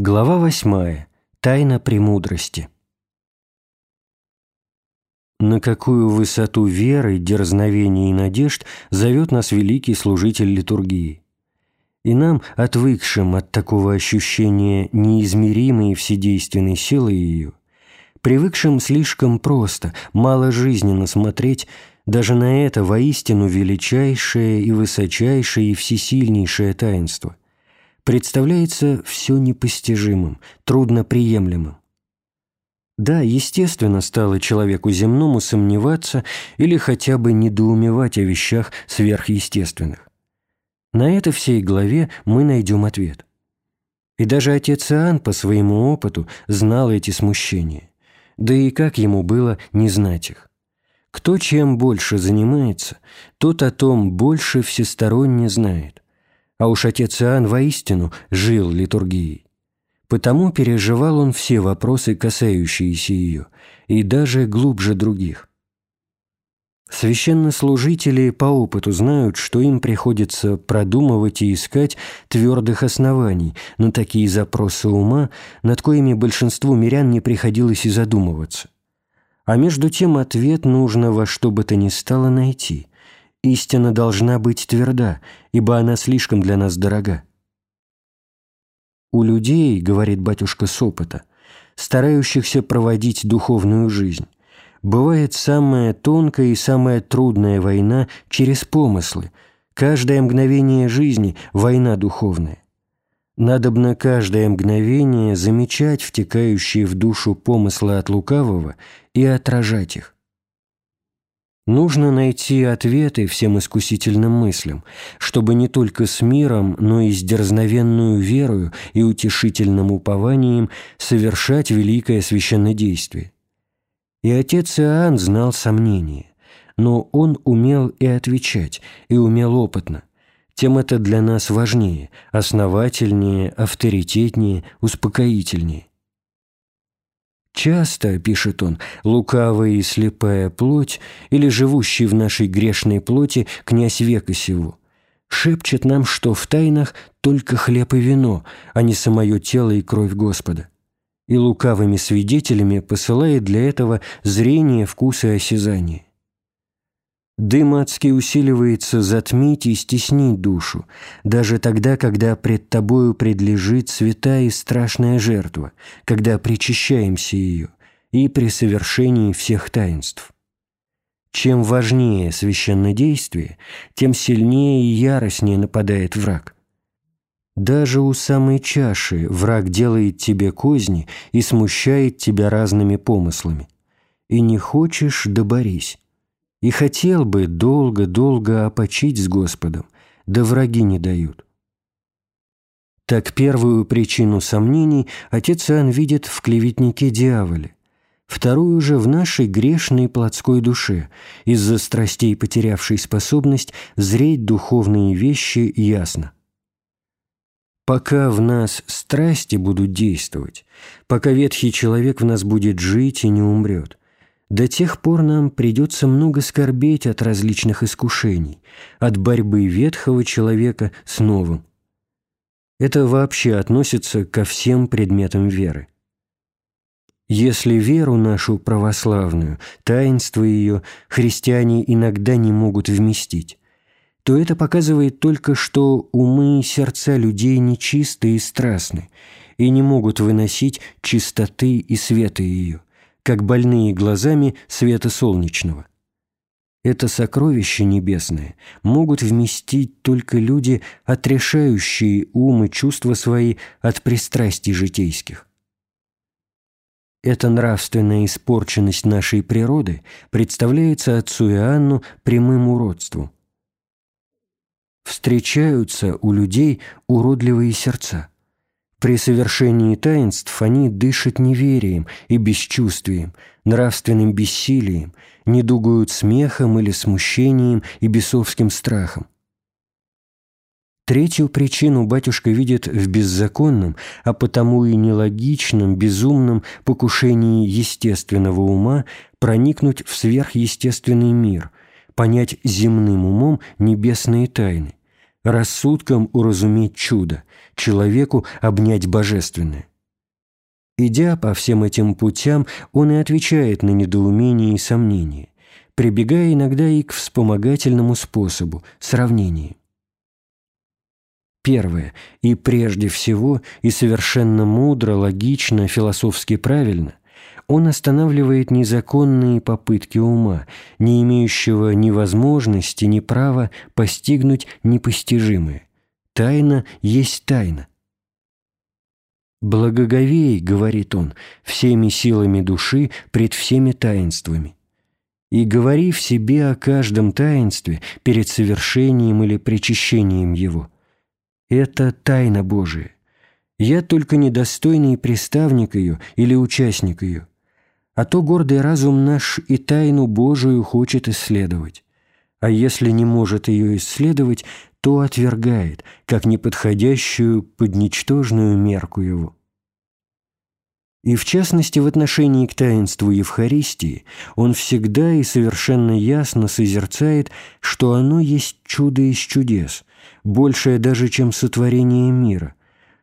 Глава восьмая. Тайна премудрости. На какую высоту веры, дерзновения и надежд зовет нас великий служитель литургии. И нам, отвыкшим от такого ощущения неизмеримой вседейственной силы ее, привыкшим слишком просто, мало жизненно смотреть даже на это воистину величайшее и высочайшее и всесильнейшее таинство – представляется все непостижимым, трудноприемлемым. Да, естественно, стало человеку земному сомневаться или хотя бы недоумевать о вещах сверхъестественных. На это всей главе мы найдем ответ. И даже отец Иоанн по своему опыту знал эти смущения. Да и как ему было не знать их? Кто чем больше занимается, тот о том больше всесторонне знает – а уж отец Иоанн воистину жил литургией. Потому переживал он все вопросы, касающиеся ее, и даже глубже других. Священнослужители по опыту знают, что им приходится продумывать и искать твердых оснований на такие запросы ума, над коими большинству мирян не приходилось и задумываться. А между тем ответ нужно во что бы то ни стало найти – Истина должна быть тверда, ибо она слишком для нас дорога. У людей, говорит батюшка с опыта, старающихся проводить духовную жизнь, бывает самая тонкая и самая трудная война через помыслы, каждое мгновение жизни – война духовная. Надобно каждое мгновение замечать втекающие в душу помыслы от лукавого и отражать их. Нужно найти ответы всем искусительным мыслям, чтобы не только с миром, но и с дерзновенную верою и утешительным упованием совершать великое священнодействие. И отец Иоанн знал сомнения, но он умел и отвечать, и умел опытно. Тем это для нас важнее, основательнее, авторитетнее, успокоительнее. Часто, пишет он, лукавая и слепая плоть или живущий в нашей грешной плоти князь века сего шепчет нам, что в тайнах только хлеб и вино, а не самое тело и кровь Господа. И лукавыми свидетелями посылает для этого зрение, вкус и осязание. Дым адский усиливается затмить и стеснить душу, даже тогда, когда пред тобою предлежит святая и страшная жертва, когда причащаемся ее, и при совершении всех таинств. Чем важнее священное действие, тем сильнее и яростнее нападает враг. Даже у самой чаши враг делает тебе козни и смущает тебя разными помыслами. И не хочешь – доборись и хотел бы долго-долго опочить с Господом, да враги не дают. Так первую причину сомнений отец Иоанн видит в клеветнике дьяволе, вторую же в нашей грешной плотской душе, из-за страстей потерявшей способность зреть духовные вещи ясно. Пока в нас страсти будут действовать, пока ветхий человек в нас будет жить и не умрет, до тех пор нам придется много скорбеть от различных искушений, от борьбы ветхого человека с новым. Это вообще относится ко всем предметам веры. Если веру нашу православную, таинство ее христиане иногда не могут вместить, то это показывает только, что умы и сердца людей нечисты и страстны и не могут выносить чистоты и света ее как больные глазами света солнечного. Это сокровище небесное могут вместить только люди, отрешающие ум и чувства свои от пристрастий житейских. Эта нравственная испорченность нашей природы представляется отцу Иоанну прямым уродством. Встречаются у людей уродливые сердца – при совершении таинств они дышат неверием и бесчувствием, нравственным бессилием, недугуют смехом или смущением и бесовским страхом. Третью причину батюшка видит в беззаконном, а потому и нелогичном, безумном покушении естественного ума проникнуть в сверхъестественный мир, понять земным умом небесные тайны рассудком уразуметь чудо, человеку обнять божественное. Идя по всем этим путям, он и отвечает на недоумение и сомнения, прибегая иногда и к вспомогательному способу – сравнению. Первое, и прежде всего, и совершенно мудро, логично, философски правильно, он останавливает незаконные попытки ума, не имеющего ни возможности, ни права постигнуть непостижимое. Тайна есть тайна. «Благоговей», — говорит он, — «всеми силами души пред всеми таинствами». И говори в себе о каждом таинстве перед совершением или причащением его. Это тайна Божия. Я только недостойный приставник ее или участник ее. А то гордый разум наш и тайну Божию хочет исследовать. А если не может ее исследовать, то отвергает, как неподходящую под ничтожную мерку его. И в частности в отношении к таинству Евхаристии он всегда и совершенно ясно созерцает, что оно есть чудо из чудес, большее даже, чем сотворение мира,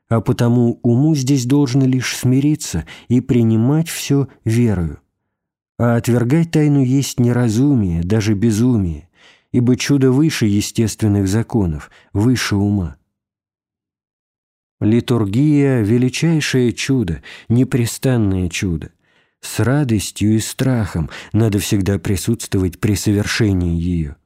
а потому уму здесь должно лишь смириться и принимать все верою. А отвергать тайну есть неразумие, даже безумие, ибо чудо выше естественных законов, выше ума. Литургия – величайшее чудо, непрестанное чудо. С радостью и страхом надо всегда присутствовать при совершении ее.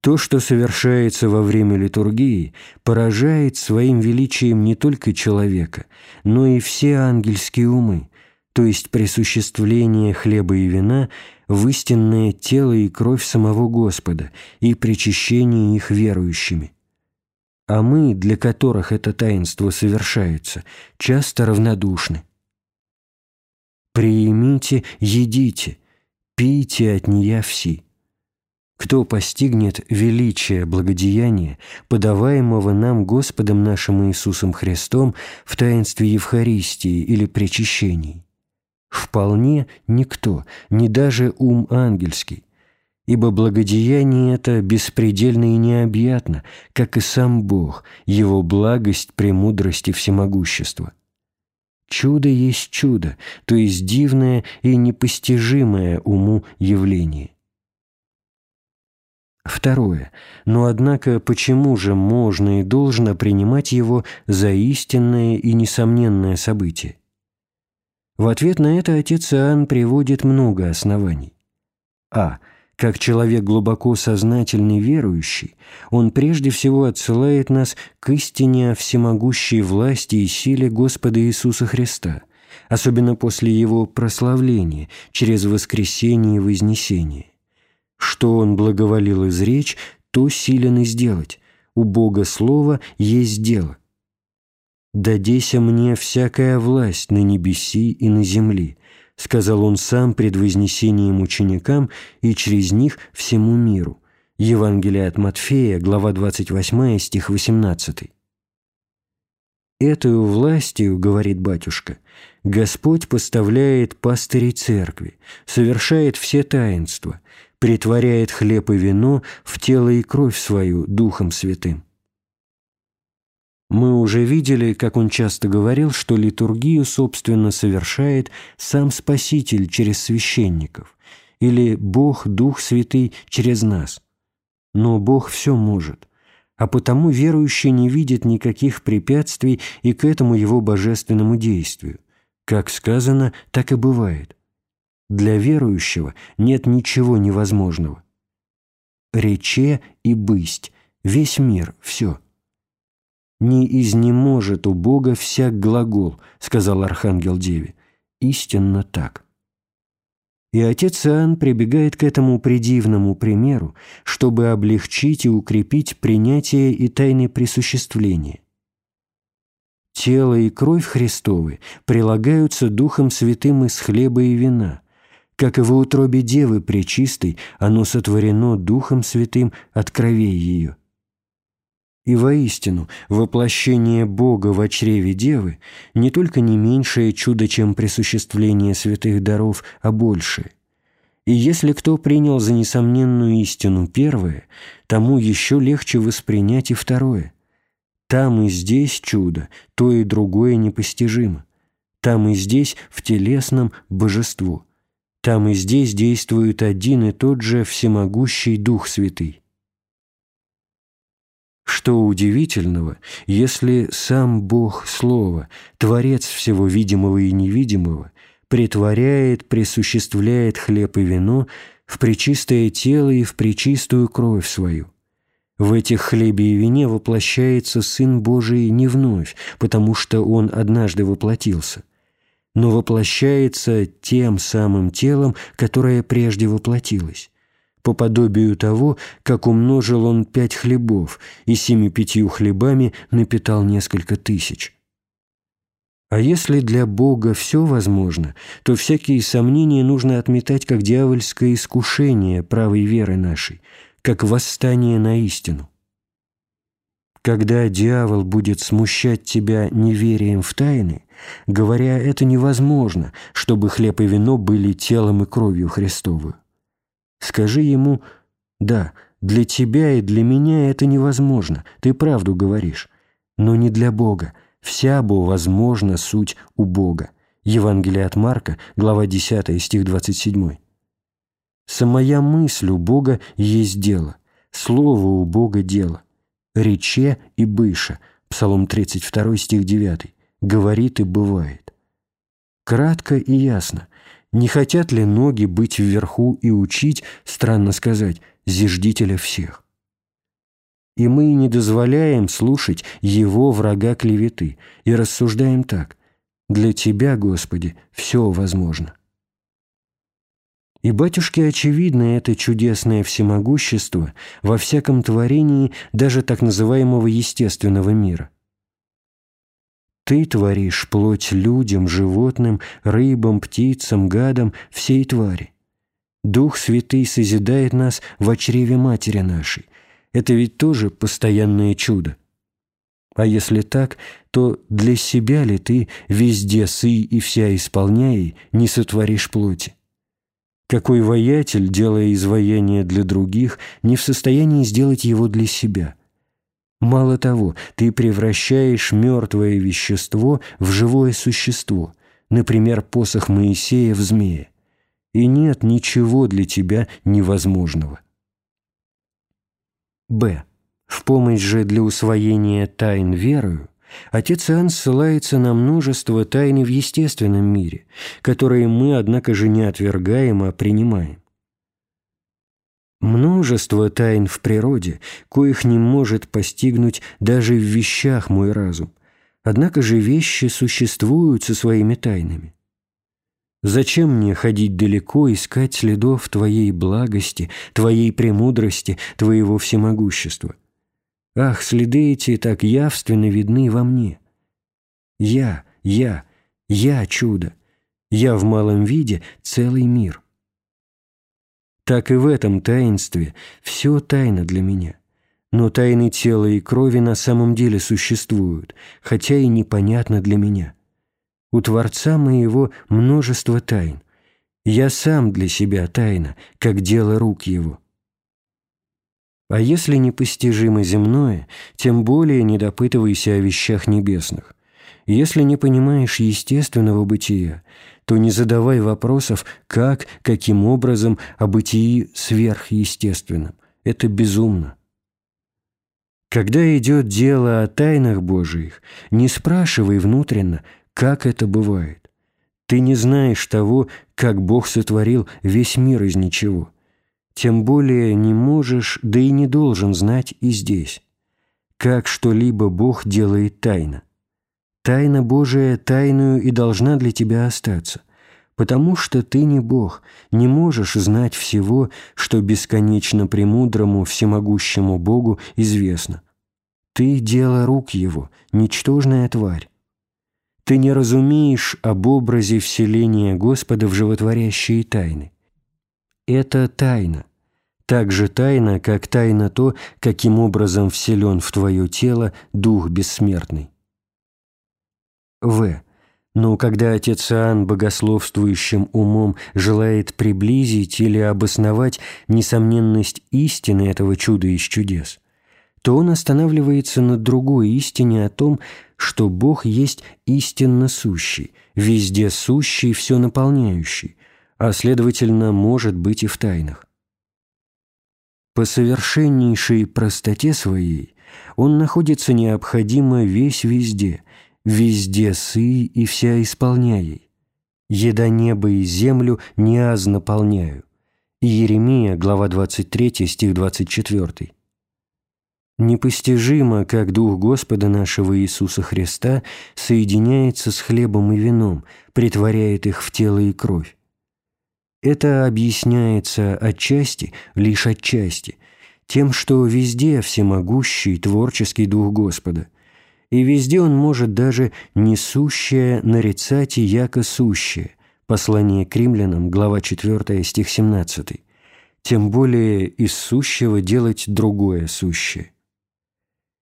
То, что совершается во время литургии, поражает своим величием не только человека, но и все ангельские умы, то есть присуществление хлеба и вина в истинное тело и кровь самого Господа и причащение их верующими. А мы, для которых это таинство совершается, часто равнодушны. «Приимите, едите, пейте от нея все». Кто постигнет величие благодеяния, подаваемого нам Господом нашим Иисусом Христом в таинстве Евхаристии или причащений? Вполне никто, не даже ум ангельский, ибо благодеяние это беспредельно и необъятно, как и сам Бог, Его благость, премудрость и всемогущество. Чудо есть чудо, то есть дивное и непостижимое уму явление. Второе. Но однако почему же можно и должно принимать его за истинное и несомненное событие? В ответ на это отец Иоанн приводит много оснований. А. Как человек глубоко сознательный верующий, он прежде всего отсылает нас к истине о всемогущей власти и силе Господа Иисуса Христа, особенно после Его прославления через воскресение и вознесение. Что он благоволил изречь, то силен и сделать. У Бога Слово есть дело. «Дадеся мне всякая власть на небеси и на земли», сказал он сам пред вознесением ученикам и через них всему миру. Евангелие от Матфея, глава 28, стих 18. «Этою властью, — говорит батюшка, — Господь поставляет пастырей церкви, совершает все таинства, притворяет хлеб и вино в тело и кровь свою Духом Святым. Мы уже видели, как он часто говорил, что литургию, собственно, совершает сам Спаситель через священников, или Бог, Дух Святый, через нас. Но Бог все может, а потому верующий не видит никаких препятствий и к этому его божественному действию. Как сказано, так и бывает. Для верующего нет ничего невозможного. Рече и бысть, весь мир, все. «Не изнеможет у Бога всяк глагол», — сказал Архангел Деве. Истинно так. И отец Иоанн прибегает к этому предивному примеру, чтобы облегчить и укрепить принятие и тайны присуществления. Тело и кровь Христовы прилагаются Духом Святым из хлеба и вина — как и в утробе Девы Пречистой, оно сотворено Духом Святым от кровей ее. И воистину, воплощение Бога в чреве Девы не только не меньшее чудо, чем присуществление святых даров, а большее. И если кто принял за несомненную истину первое, тому еще легче воспринять и второе. Там и здесь чудо, то и другое непостижимо. Там и здесь в телесном божество. Там и здесь действует один и тот же всемогущий Дух Святый. Что удивительного, если сам Бог Слово, Творец всего видимого и невидимого, притворяет, присуществляет хлеб и вино в пречистое тело и в пречистую кровь свою. В этих хлебе и вине воплощается Сын Божий не вновь, потому что Он однажды воплотился, но воплощается тем самым телом, которое прежде воплотилось по подобию того, как умножил он пять хлебов и семи пятью хлебами напитал несколько тысяч. А если для Бога все возможно, то всякие сомнения нужно отметать как дьявольское искушение правой веры нашей, как восстание на истину. Когда дьявол будет смущать тебя неверием в тайны, говоря, это невозможно, чтобы хлеб и вино были телом и кровью Христовую, Скажи ему «Да, для тебя и для меня это невозможно, ты правду говоришь, но не для Бога, вся бы возможна суть у Бога». Евангелие от Марка, глава 10, стих 27. «Самая мысль у Бога есть дело, слово у Бога дело, рече и быша» Псалом 32, стих 9, говорит и бывает. Кратко и ясно, не хотят ли ноги быть вверху и учить, странно сказать, зиждителя всех? И мы не дозволяем слушать его врага клеветы и рассуждаем так. Для Тебя, Господи, все возможно. И батюшке очевидно это чудесное всемогущество во всяком творении даже так называемого естественного мира. Ты творишь плоть людям, животным, рыбам, птицам, гадам, всей твари. Дух Святый созидает нас в чреве Матери нашей. Это ведь тоже постоянное чудо. А если так, то для себя ли ты, везде сы и вся исполняй, не сотворишь плоти? Какой воятель, делая изваяние для других, не в состоянии сделать его для себя – Мало того, ты превращаешь мертвое вещество в живое существо, например, посох Моисея в змея. И нет ничего для тебя невозможного. Б. В помощь же для усвоения тайн верою отец Иоанн ссылается на множество тайн в естественном мире, которые мы, однако же, не отвергаем, а принимаем. Множество тайн в природе, коих не может постигнуть даже в вещах мой разум. Однако же вещи существуют со своими тайнами. Зачем мне ходить далеко, искать следов Твоей благости, Твоей премудрости, Твоего всемогущества? Ах, следы эти так явственно видны во мне. Я, я, я чудо. Я в малом виде целый мир так и в этом таинстве все тайна для меня. Но тайны тела и крови на самом деле существуют, хотя и непонятно для меня. У Творца моего множество тайн. Я сам для себя тайна, как дело рук его. А если непостижимо земное, тем более не допытывайся о вещах небесных. Если не понимаешь естественного бытия, то не задавай вопросов, как, каким образом о бытии сверхъестественном. Это безумно. Когда идет дело о тайнах Божиих, не спрашивай внутренно, как это бывает. Ты не знаешь того, как Бог сотворил весь мир из ничего. Тем более не можешь, да и не должен знать и здесь. Как что-либо Бог делает тайно. Тайна Божия тайную и должна для тебя остаться, потому что ты не Бог, не можешь знать всего, что бесконечно премудрому, всемогущему Богу известно. Ты – дело рук Его, ничтожная тварь. Ты не разумеешь об образе вселения Господа в животворящие тайны. Это тайна. Так же тайна, как тайна то, каким образом вселен в твое тело Дух Бессмертный. В. Но когда отец Иоанн богословствующим умом желает приблизить или обосновать несомненность истины этого чуда из чудес, то он останавливается на другой истине о том, что Бог есть истинно сущий, везде сущий, все наполняющий, а, следовательно, может быть и в тайнах. По совершеннейшей простоте своей он находится необходимо весь везде, везде сы и вся исполняй. Еда небо и землю не аз наполняю. Иеремия, глава 23, стих 24. Непостижимо, как Дух Господа нашего Иисуса Христа соединяется с хлебом и вином, притворяет их в тело и кровь. Это объясняется отчасти, лишь отчасти, тем, что везде всемогущий творческий Дух Господа – и везде он может даже несущее нарицать и яко сущее. Послание к римлянам, глава 4, стих 17. Тем более из сущего делать другое сущее.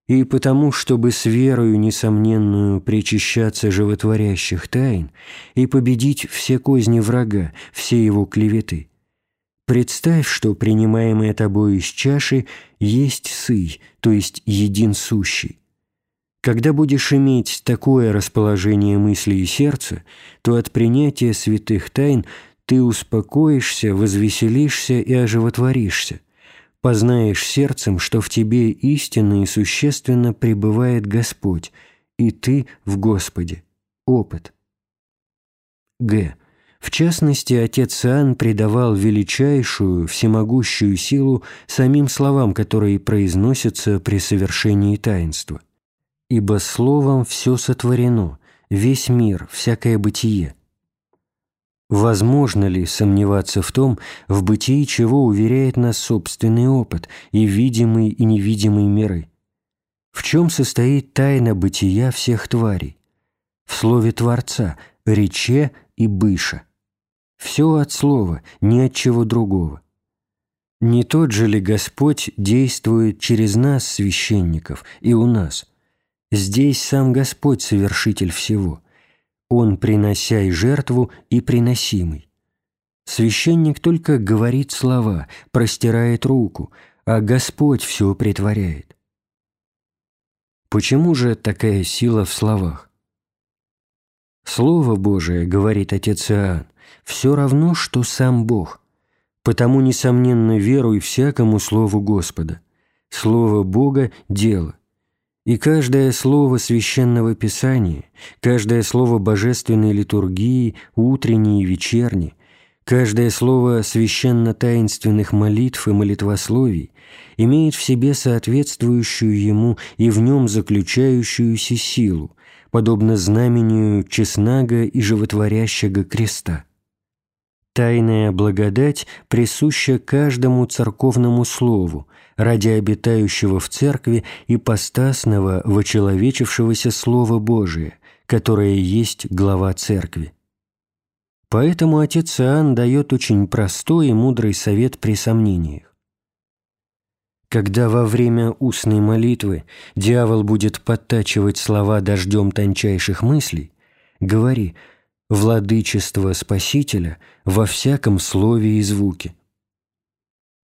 И потому, чтобы с верою несомненную причащаться животворящих тайн и победить все козни врага, все его клеветы, представь, что принимаемое тобой из чаши есть сый, то есть един сущий, когда будешь иметь такое расположение мысли и сердца, то от принятия святых тайн ты успокоишься, возвеселишься и оживотворишься, познаешь сердцем, что в тебе истинно и существенно пребывает Господь, и ты в Господе. Опыт. Г. В частности, отец Иоанн придавал величайшую, всемогущую силу самим словам, которые произносятся при совершении таинства – ибо словом все сотворено, весь мир, всякое бытие. Возможно ли сомневаться в том, в бытии чего уверяет нас собственный опыт и видимые и невидимые миры? В чем состоит тайна бытия всех тварей? В слове Творца, рече и быша. Все от слова, ни от чего другого. Не тот же ли Господь действует через нас, священников, и у нас – Здесь сам Господь совершитель всего. Он принося и жертву, и приносимый. Священник только говорит слова, простирает руку, а Господь все притворяет. Почему же такая сила в словах? Слово Божие, говорит отец Иоанн, все равно, что сам Бог. Потому, несомненно, веруй всякому слову Господа. Слово Бога – дело. И каждое слово священного писания, каждое слово божественной литургии, утренней и вечерней, каждое слово священно-таинственных молитв и молитвословий имеет в себе соответствующую ему и в нем заключающуюся силу, подобно знамению честнага и животворящего креста. Тайная благодать присуща каждому церковному слову, ради обитающего в церкви и постасного вочеловечившегося Слова Божия, которое есть глава церкви. Поэтому отец Иоанн дает очень простой и мудрый совет при сомнениях. Когда во время устной молитвы дьявол будет подтачивать слова дождем тончайших мыслей, говори – владычество Спасителя во всяком слове и звуке.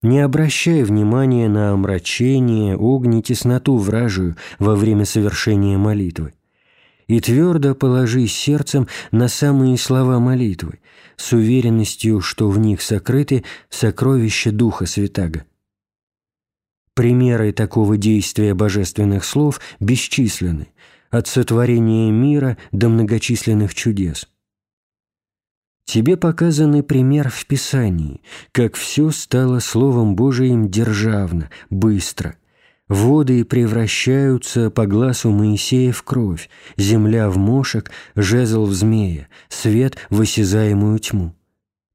Не обращай внимания на омрачение, огни, тесноту вражию во время совершения молитвы. И твердо положи сердцем на самые слова молитвы, с уверенностью, что в них сокрыты сокровища Духа Святаго. Примеры такого действия божественных слов бесчисленны, от сотворения мира до многочисленных чудес. Тебе показанный пример в Писании, как все стало Словом Божиим державно, быстро. Воды превращаются по глазу Моисея в кровь, земля в мошек, жезл в змея, свет в осязаемую тьму.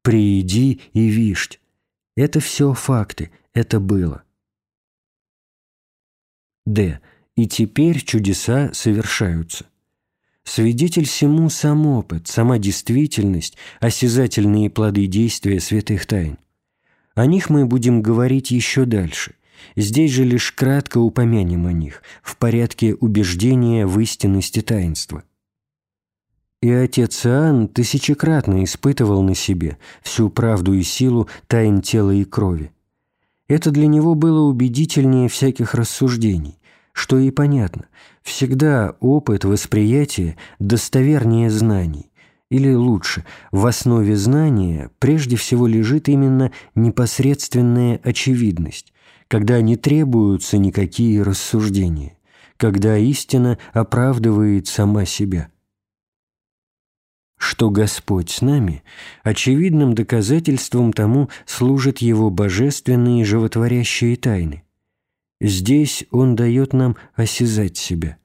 Прииди и вишть. Это все факты, это было. Д. И теперь чудеса совершаются. Свидетель всему сам опыт, сама действительность, осязательные плоды действия святых тайн. О них мы будем говорить еще дальше. Здесь же лишь кратко упомянем о них, в порядке убеждения в истинности таинства. И отец Иоанн тысячекратно испытывал на себе всю правду и силу тайн тела и крови. Это для него было убедительнее всяких рассуждений, что и понятно, всегда опыт восприятия достовернее знаний, или лучше, в основе знания прежде всего лежит именно непосредственная очевидность, когда не требуются никакие рассуждения, когда истина оправдывает сама себя. Что Господь с нами, очевидным доказательством тому служат Его божественные животворящие тайны. Здесь Он дает нам осязать себя,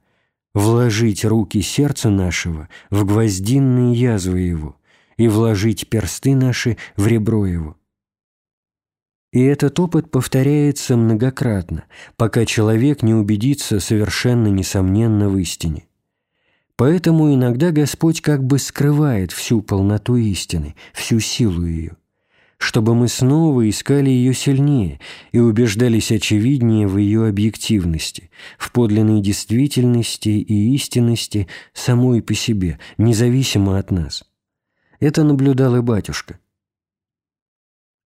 вложить руки сердца нашего в гвоздинные язвы Его и вложить персты наши в ребро Его. И этот опыт повторяется многократно, пока человек не убедится совершенно несомненно в истине. Поэтому иногда Господь как бы скрывает всю полноту истины, всю силу ее, чтобы мы снова искали ее сильнее и убеждались очевиднее в ее объективности, в подлинной действительности и истинности самой по себе, независимо от нас. Это наблюдал и батюшка.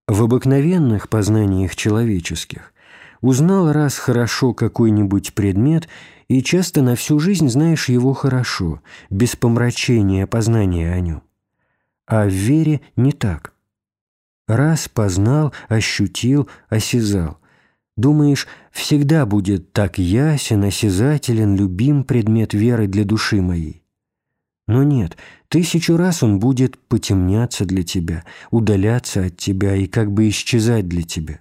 В обыкновенных познаниях человеческих узнал раз хорошо какой-нибудь предмет и часто на всю жизнь знаешь его хорошо, без помрачения познания о нем. А в вере не так. Раз познал, ощутил, осязал. Думаешь, всегда будет так ясен, осязателен, любим предмет веры для души моей. Но нет, тысячу раз он будет потемняться для тебя, удаляться от тебя и как бы исчезать для тебя.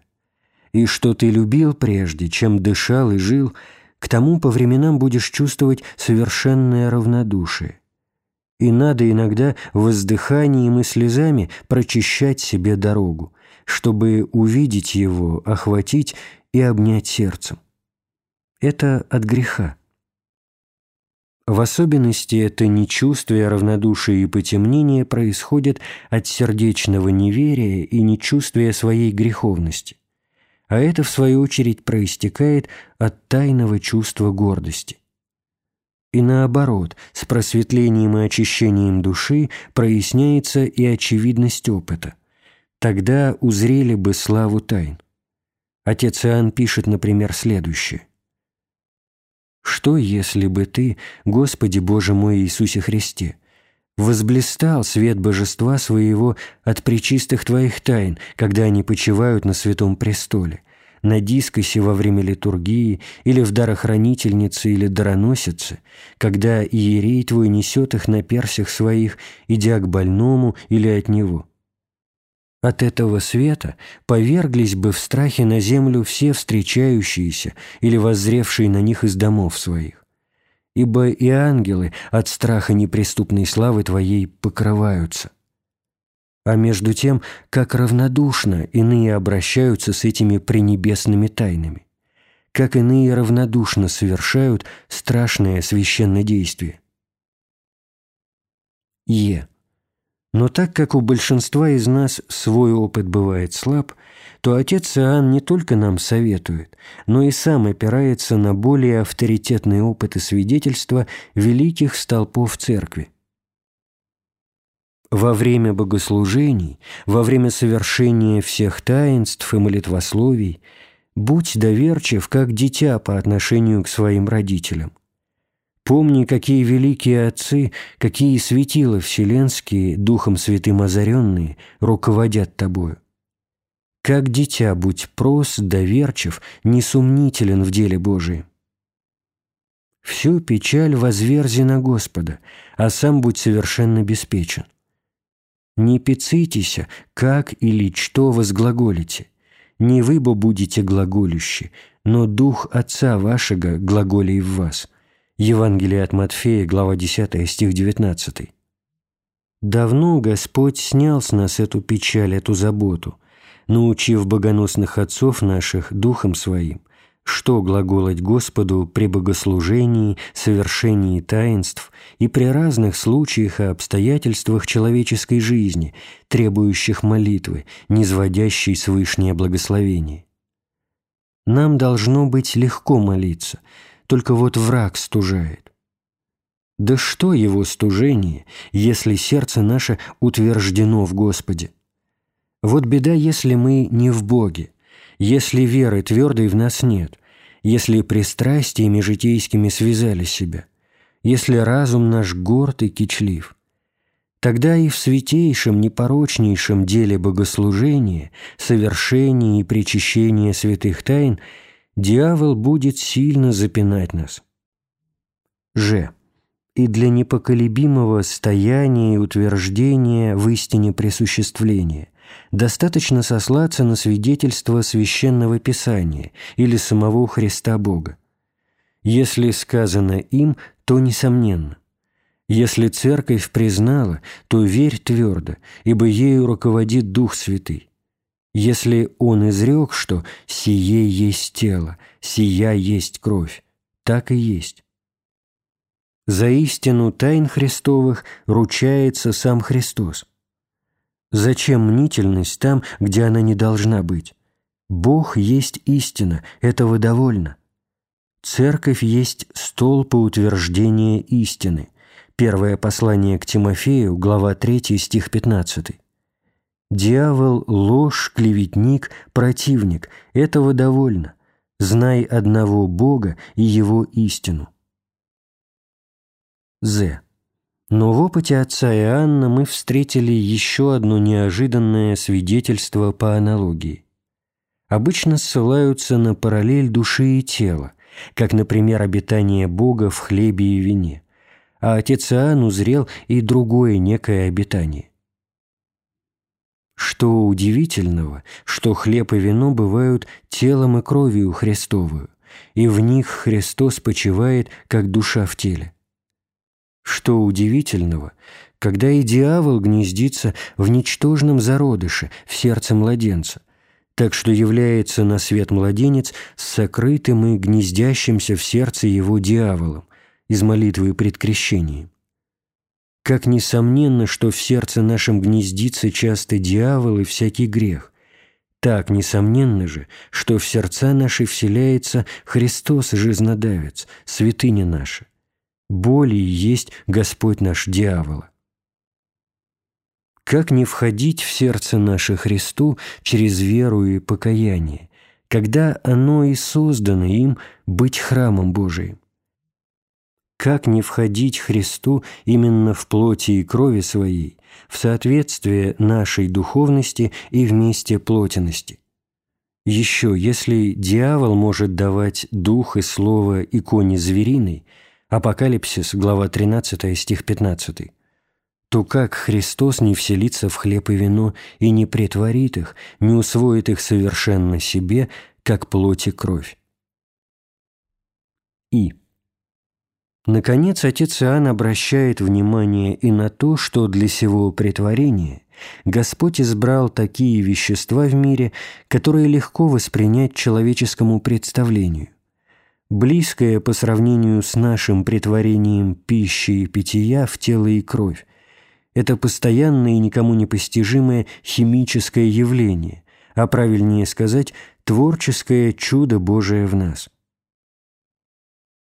И что ты любил прежде, чем дышал и жил, к тому по временам будешь чувствовать совершенное равнодушие. И надо иногда воздыханием и слезами прочищать себе дорогу, чтобы увидеть его, охватить и обнять сердцем. Это от греха. В особенности это нечувствие, равнодушие и потемнение происходит от сердечного неверия и нечувствия своей греховности, а это, в свою очередь, проистекает от тайного чувства гордости. И наоборот, с просветлением и очищением души проясняется и очевидность опыта. Тогда узрели бы славу тайн. Отец Иоанн пишет, например, следующее – что, если бы ты, Господи Боже мой Иисусе Христе, возблистал свет божества своего от причистых твоих тайн, когда они почивают на святом престоле, на дискосе во время литургии или в дарохранительнице или дароносице, когда иерей твой несет их на персях своих, идя к больному или от него?» От этого света поверглись бы в страхе на землю все встречающиеся или воззревшие на них из домов своих. Ибо и ангелы от страха неприступной славы Твоей покрываются. А между тем, как равнодушно иные обращаются с этими пренебесными тайнами, как иные равнодушно совершают страшное священное действие. Е. Но так как у большинства из нас свой опыт бывает слаб, то отец Иоанн не только нам советует, но и сам опирается на более авторитетные опыты свидетельства великих столпов церкви. Во время богослужений, во время совершения всех таинств и молитвословий будь доверчив, как дитя по отношению к своим родителям – Помни, какие великие отцы, какие светила вселенские, Духом Святым озаренные, руководят тобою. Как дитя будь прост, доверчив, несумнителен в деле Божием. Всю печаль возверзи на Господа, а сам будь совершенно беспечен. Не пецитеся, как или что возглаголите. Не вы бы будете глаголющи, но Дух Отца вашего глаголей в вас – Евангелие от Матфея, глава 10, стих 19. «Давно Господь снял с нас эту печаль, эту заботу, научив богоносных отцов наших Духом Своим, что глаголать Господу при богослужении, совершении таинств и при разных случаях и обстоятельствах человеческой жизни, требующих молитвы, низводящей свышнее благословение. Нам должно быть легко молиться – только вот враг стужает. Да что его стужение, если сердце наше утверждено в Господе? Вот беда, если мы не в Боге, если веры твердой в нас нет, если пристрастиями житейскими связали себя, если разум наш горд и кичлив. Тогда и в святейшем, непорочнейшем деле богослужения, совершения и причащения святых тайн дьявол будет сильно запинать нас. Ж и для непоколебимого стояния и утверждения в истине присуществления достаточно сослаться на свидетельство Священного Писания или самого Христа Бога. Если сказано им, то несомненно. Если Церковь признала, то верь твердо, ибо ею руководит Дух Святый. Если Он изрек, что «сие есть тело», «сия есть кровь», так и есть. За истину тайн Христовых ручается сам Христос. Зачем мнительность там, где она не должна быть? Бог есть истина, этого довольно. Церковь есть столб утверждения истины. Первое послание к Тимофею, глава 3, стих 15. Дьявол – ложь, клеветник, противник. Этого довольно. Знай одного Бога и Его истину. З. Но в опыте отца Иоанна мы встретили еще одно неожиданное свидетельство по аналогии. Обычно ссылаются на параллель души и тела, как, например, обитание Бога в хлебе и вине, а отец Иоанн узрел и другое некое обитание. Что удивительного, что хлеб и вино бывают телом и кровью Христовую, и в них Христос почивает, как душа в теле. Что удивительного, когда и дьявол гнездится в ничтожном зародыше, в сердце младенца, так что является на свет младенец с сокрытым и гнездящимся в сердце его дьяволом из молитвы пред крещением. Как несомненно, что в сердце нашем гнездится часто дьявол и всякий грех, так несомненно же, что в сердца наши вселяется Христос жизнодавец, святыня наша более есть Господь наш дьявола. Как не входить в сердце наше Христу через веру и покаяние, когда оно и создано им быть храмом Божиим? Как не входить Христу именно в плоти и крови своей, в соответствие нашей духовности и вместе плотенности? Еще, если дьявол может давать дух и слово иконе звериной – Апокалипсис, глава 13, стих 15. То как Христос не вселится в хлеб и вино и не претворит их, не усвоит их совершенно себе, как плоть и кровь. И. Наконец, отец Иоанн обращает внимание и на то, что для сего претворения Господь избрал такие вещества в мире, которые легко воспринять человеческому представлению близкое по сравнению с нашим притворением пищи и питья в тело и кровь. Это постоянное и никому не постижимое химическое явление, а правильнее сказать, творческое чудо Божие в нас.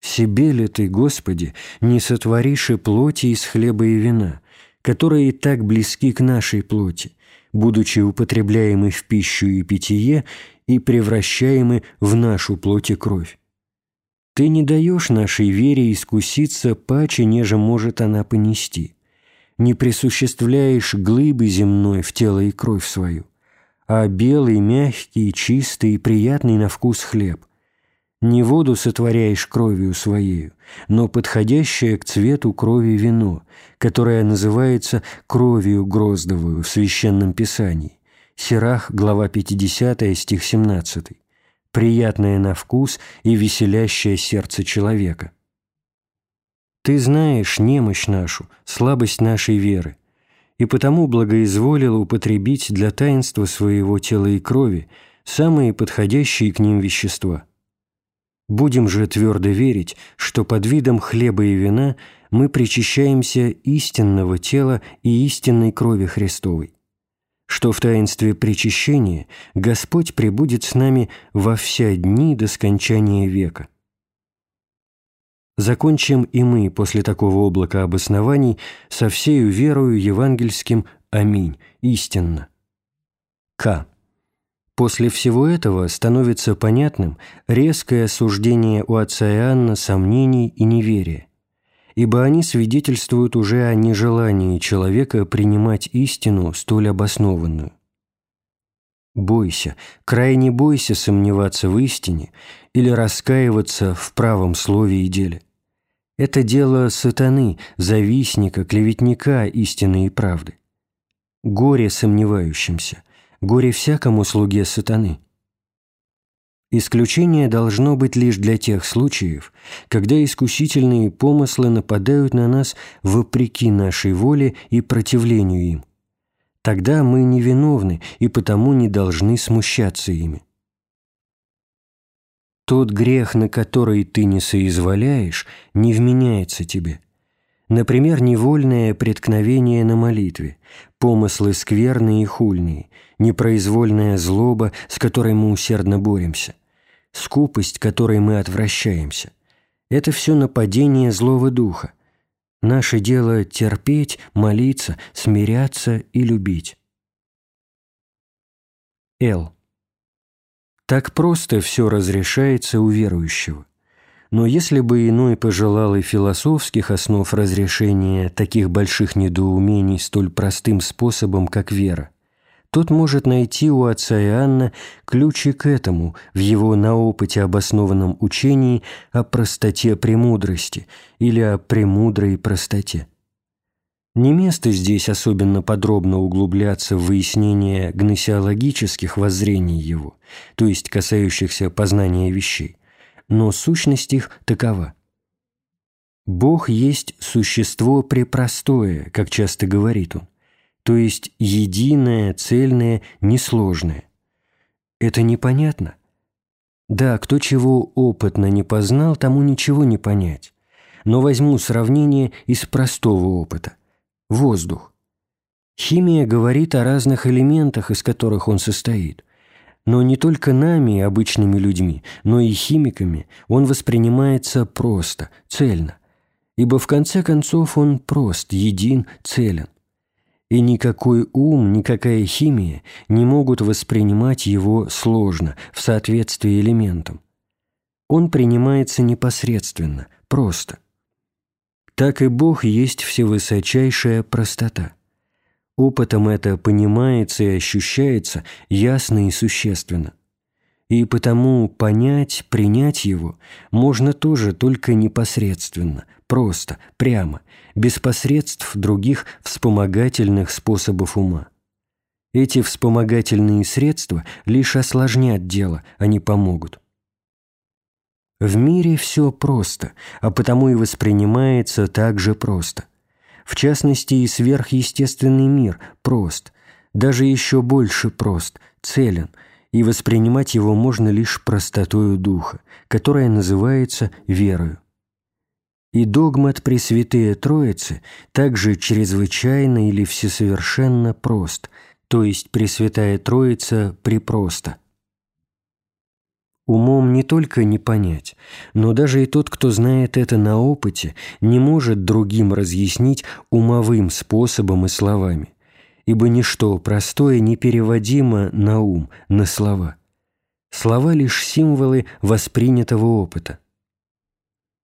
«Себе ли ты, Господи, не сотворишь и плоти из хлеба и вина, которые и так близки к нашей плоти, будучи употребляемы в пищу и питье и превращаемы в нашу плоть и кровь? Ты не даешь нашей вере искуситься паче, неже может она понести. Не присуществляешь глыбы земной в тело и кровь свою, а белый, мягкий, чистый и приятный на вкус хлеб. Не воду сотворяешь кровью своею, но подходящее к цвету крови вино, которое называется кровью гроздовую в Священном Писании. Сирах, глава 50, стих 17 приятное на вкус и веселящее сердце человека. Ты знаешь немощь нашу, слабость нашей веры, и потому благоизволил употребить для таинства своего тела и крови самые подходящие к ним вещества. Будем же твердо верить, что под видом хлеба и вина мы причащаемся истинного тела и истинной крови Христовой что в таинстве причащения Господь пребудет с нами во все дни до скончания века. закончим и мы после такого облака обоснований со всею верою евангельским «Аминь» истинно. К. После всего этого становится понятным резкое осуждение у отца Иоанна сомнений и неверия, ибо они свидетельствуют уже о нежелании человека принимать истину столь обоснованную. Бойся, крайне бойся сомневаться в истине или раскаиваться в правом слове и деле. Это дело сатаны, завистника, клеветника истины и правды. Горе сомневающимся, горе всякому слуге сатаны. Исключение должно быть лишь для тех случаев, когда искусительные помыслы нападают на нас вопреки нашей воле и противлению им. Тогда мы невиновны и потому не должны смущаться ими. Тот грех, на который ты не соизволяешь, не вменяется тебе. Например, невольное преткновение на молитве, помыслы скверные и хульные, непроизвольная злоба, с которой мы усердно боремся, скупость, которой мы отвращаемся. Это все нападение злого духа, Наше дело терпеть, молиться, смиряться и любить. Л. Так просто все разрешается у верующего. Но если бы иной пожелал и философских основ разрешения таких больших недоумений столь простым способом, как вера, тот может найти у отца Иоанна ключи к этому в его на опыте обоснованном учении о простоте премудрости или о премудрой простоте. Не место здесь особенно подробно углубляться в выяснение гносеологических воззрений его, то есть касающихся познания вещей, но сущность их такова. Бог есть существо препростое, как часто говорит он то есть единое, цельное, несложное. Это непонятно? Да, кто чего опытно не познал, тому ничего не понять. Но возьму сравнение из простого опыта. Воздух. Химия говорит о разных элементах, из которых он состоит. Но не только нами, обычными людьми, но и химиками он воспринимается просто, цельно. Ибо в конце концов он прост, един, целен и никакой ум, никакая химия не могут воспринимать его сложно, в соответствии элементам. Он принимается непосредственно, просто. Так и Бог есть всевысочайшая простота. Опытом это понимается и ощущается ясно и существенно. И потому понять, принять его можно тоже только непосредственно, просто, прямо, без посредств других вспомогательных способов ума. Эти вспомогательные средства лишь осложнят дело, а не помогут. В мире все просто, а потому и воспринимается так же просто. В частности, и сверхъестественный мир прост, даже еще больше прост, целен, и воспринимать его можно лишь простотою духа, которая называется верою. И догмат Пресвятые Троицы также чрезвычайно или всесовершенно прост, то есть Пресвятая Троица препроста. Умом не только не понять, но даже и тот, кто знает это на опыте, не может другим разъяснить умовым способом и словами, ибо ничто простое не переводимо на ум, на слова. Слова лишь символы воспринятого опыта.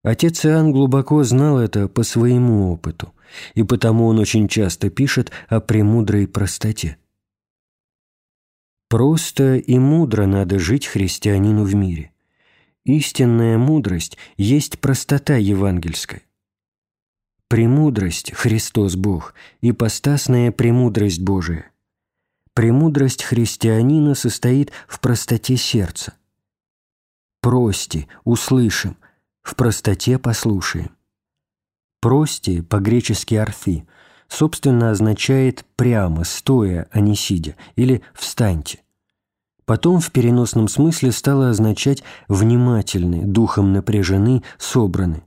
Отец Иоанн глубоко знал это по своему опыту, и потому он очень часто пишет о премудрой простоте. Просто и мудро надо жить христианину в мире. Истинная мудрость есть простота евангельская. Премудрость – Христос Бог, и постасная премудрость Божия. Премудрость христианина состоит в простоте сердца. Прости, услышим, в простоте послушаем. «Прости» по-гречески «арфи» собственно означает «прямо, стоя, а не сидя» или «встаньте». Потом в переносном смысле стало означать «внимательны», «духом напряжены», «собраны».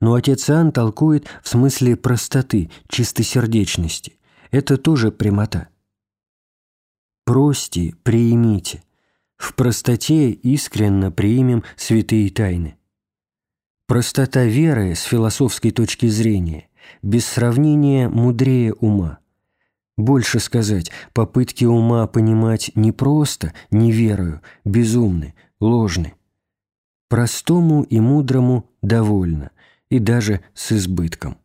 Но отец Иоанн толкует в смысле простоты, чистосердечности. Это тоже прямота. «Прости, приимите». В простоте искренно примем святые тайны. Простота веры с философской точки зрения без сравнения мудрее ума. Больше сказать, попытки ума понимать не просто, не верою, безумны, ложны. Простому и мудрому довольно, и даже с избытком.